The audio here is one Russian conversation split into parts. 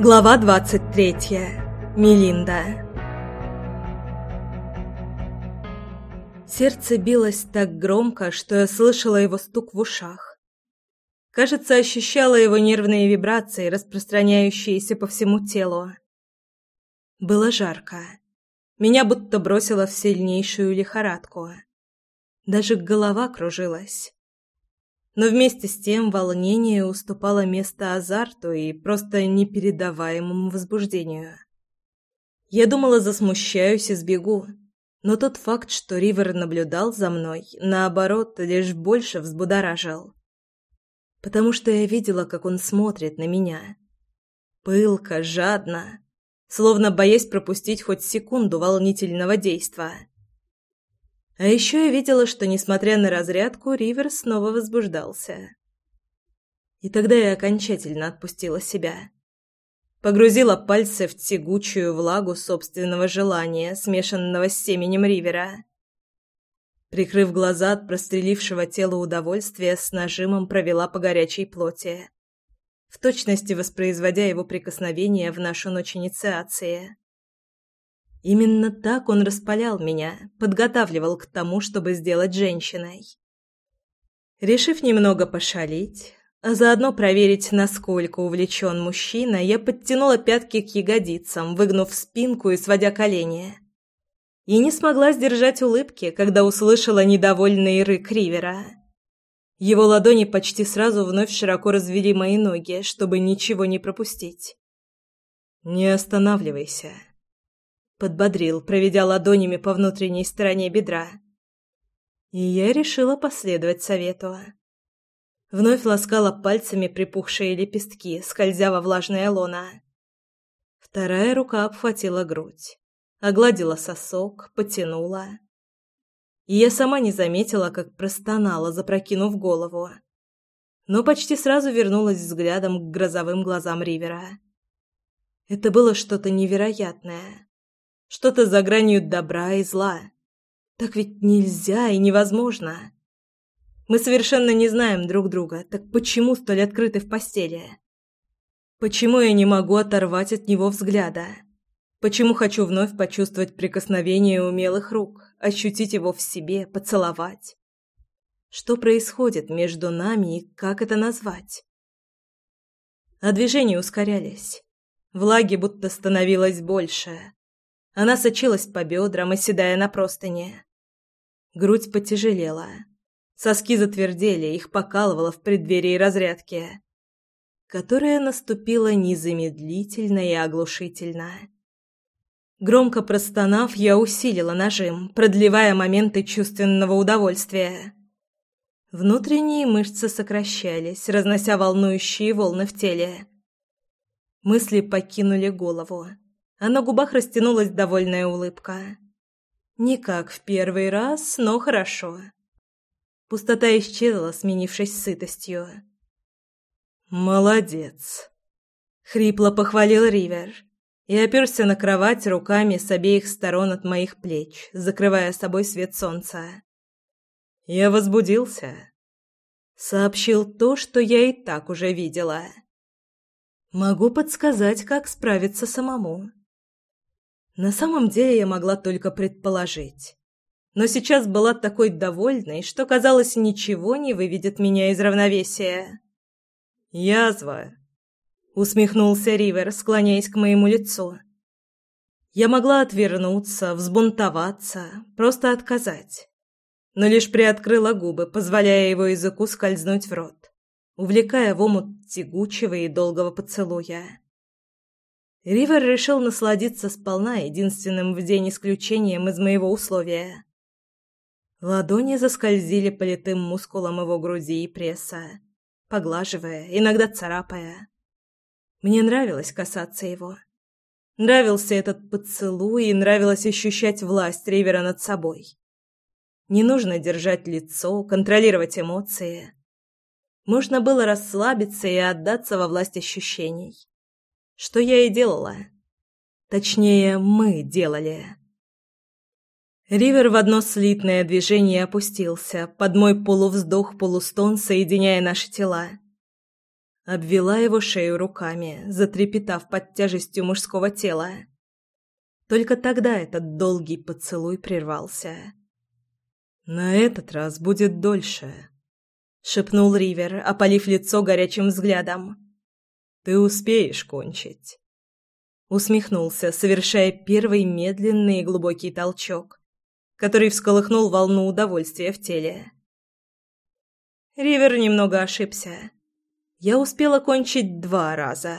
Глава 23. Мелинда. Сердце билось так громко, что я слышала его стук в ушах. Кажется, ощущала его нервные вибрации, распространяющиеся по всему телу. Было жарко. Меня будто бросило в сильнейшую лихорадку. Даже голова кружилась. Но вместе с тем волнение уступало место азарту и просто непередаваемому возбуждению. Я думала, засмущаюсь и сбегу, но тот факт, что Ривер наблюдал за мной, наоборот, лишь больше взбудоражил. Потому что я видела, как он смотрит на меня. Пылко, жадно, словно боясь пропустить хоть секунду волнительного действия. А еще я видела, что, несмотря на разрядку, Ривер снова возбуждался. И тогда я окончательно отпустила себя. Погрузила пальцы в тягучую влагу собственного желания, смешанного с семенем Ривера. Прикрыв глаза от прострелившего тела удовольствия, с нажимом провела по горячей плоти, в точности воспроизводя его прикосновение в нашу ночь инициации. Именно так он распалял меня, подготавливал к тому, чтобы сделать женщиной. Решив немного пошалить, а заодно проверить, насколько увлечен мужчина, я подтянула пятки к ягодицам, выгнув спинку и сводя колени. И не смогла сдержать улыбки, когда услышала недовольный рык Ривера. Его ладони почти сразу вновь широко развели мои ноги, чтобы ничего не пропустить. «Не останавливайся», подбодрил, проведя ладонями по внутренней стороне бедра. И я решила последовать совету. Вновь ласкала пальцами припухшие лепестки, скользя во влажное лоно. Вторая рука обхватила грудь, огладила сосок, потянула. И я сама не заметила, как простонала, запрокинув голову. Но почти сразу вернулась взглядом к грозовым глазам Ривера. Это было что-то невероятное что-то за гранью добра и зла. Так ведь нельзя и невозможно. Мы совершенно не знаем друг друга, так почему столь открыты в постели? Почему я не могу оторвать от него взгляда? Почему хочу вновь почувствовать прикосновение умелых рук, ощутить его в себе, поцеловать? Что происходит между нами и как это назвать? А движения ускорялись. Влаги будто становилось больше. Она сочилась по бедрам, оседая на простыне. Грудь потяжелела. Соски затвердели, их покалывало в преддверии разрядки, которая наступила незамедлительно и оглушительно. Громко простонав, я усилила нажим, продлевая моменты чувственного удовольствия. Внутренние мышцы сокращались, разнося волнующие волны в теле. Мысли покинули голову а на губах растянулась довольная улыбка. Не как в первый раз, но хорошо. Пустота исчезла, сменившись сытостью. «Молодец!» — хрипло похвалил Ривер и оперся на кровать руками с обеих сторон от моих плеч, закрывая собой свет солнца. «Я возбудился», — сообщил то, что я и так уже видела. «Могу подсказать, как справиться самому». На самом деле я могла только предположить. Но сейчас была такой довольной, что, казалось, ничего не выведет меня из равновесия. «Язва!» — усмехнулся Ривер, склоняясь к моему лицу. Я могла отвернуться, взбунтоваться, просто отказать. Но лишь приоткрыла губы, позволяя его языку скользнуть в рот, увлекая в омут тягучего и долгого поцелуя. Ривер решил насладиться сполна единственным в день исключением из моего условия. Ладони заскользили по литым мускулам его груди и пресса, поглаживая, иногда царапая. Мне нравилось касаться его. Нравился этот поцелуй и нравилось ощущать власть Ривера над собой. Не нужно держать лицо, контролировать эмоции. Можно было расслабиться и отдаться во власть ощущений. Что я и делала. Точнее, мы делали. Ривер в одно слитное движение опустился, под мой полувздох-полустон соединяя наши тела. Обвела его шею руками, затрепетав под тяжестью мужского тела. Только тогда этот долгий поцелуй прервался. «На этот раз будет дольше», — шепнул Ривер, опалив лицо горячим взглядом. «Ты успеешь кончить». Усмехнулся, совершая первый медленный и глубокий толчок, который всколыхнул волну удовольствия в теле. Ривер немного ошибся. Я успела кончить два раза.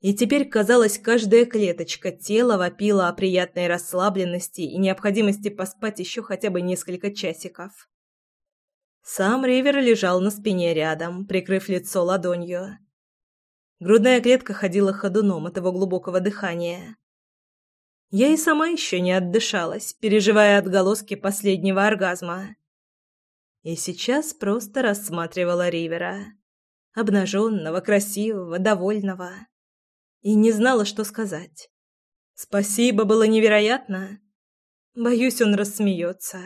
И теперь, казалось, каждая клеточка тела вопила о приятной расслабленности и необходимости поспать еще хотя бы несколько часиков. Сам Ривер лежал на спине рядом, прикрыв лицо ладонью. Грудная клетка ходила ходуном от его глубокого дыхания. Я и сама еще не отдышалась, переживая отголоски последнего оргазма. И сейчас просто рассматривала Ривера. Обнаженного, красивого, довольного и не знала, что сказать. Спасибо было невероятно. Боюсь, он рассмеется.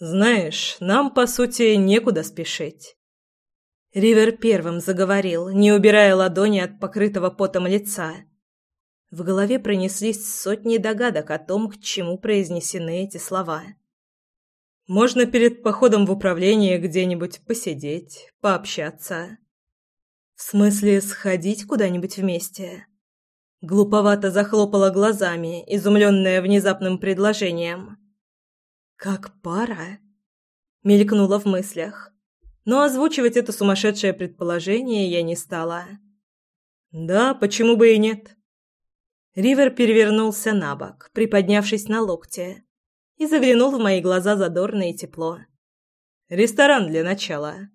Знаешь, нам, по сути, некуда спешить. Ривер первым заговорил, не убирая ладони от покрытого потом лица. В голове пронеслись сотни догадок о том, к чему произнесены эти слова. Можно перед походом в управление где-нибудь посидеть, пообщаться. В смысле, сходить куда-нибудь вместе? Глуповато захлопала глазами, изумленная внезапным предложением. «Как пара?» Мелькнула в мыслях. Но озвучивать это сумасшедшее предположение я не стала. «Да, почему бы и нет?» Ривер перевернулся на бок, приподнявшись на локте, и заглянул в мои глаза задорно и тепло. «Ресторан для начала.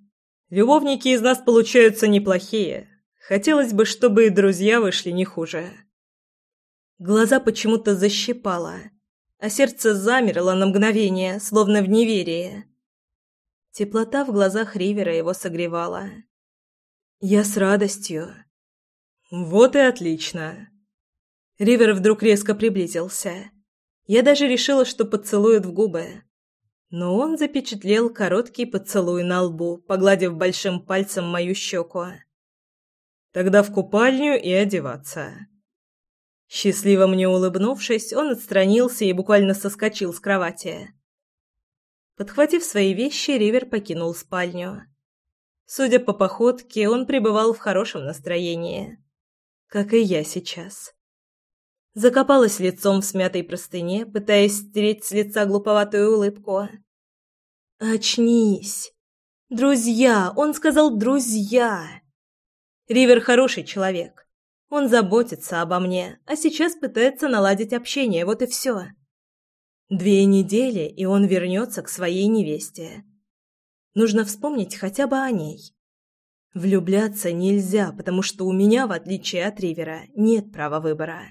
Любовники из нас получаются неплохие. Хотелось бы, чтобы и друзья вышли не хуже. Глаза почему-то защипало, а сердце замерло на мгновение, словно в неверии. Теплота в глазах Ривера его согревала. Я с радостью. Вот и отлично. Ривер вдруг резко приблизился. Я даже решила, что поцелует в губы но он запечатлел короткий поцелуй на лбу, погладив большим пальцем мою щеку. «Тогда в купальню и одеваться». Счастливо мне улыбнувшись, он отстранился и буквально соскочил с кровати. Подхватив свои вещи, Ривер покинул спальню. Судя по походке, он пребывал в хорошем настроении. Как и я сейчас. Закопалась лицом в смятой простыне, пытаясь стереть с лица глуповатую улыбку. «Очнись! Друзья! Он сказал «друзья!» Ривер хороший человек. Он заботится обо мне, а сейчас пытается наладить общение, вот и все. Две недели, и он вернется к своей невесте. Нужно вспомнить хотя бы о ней. Влюбляться нельзя, потому что у меня, в отличие от Ривера, нет права выбора.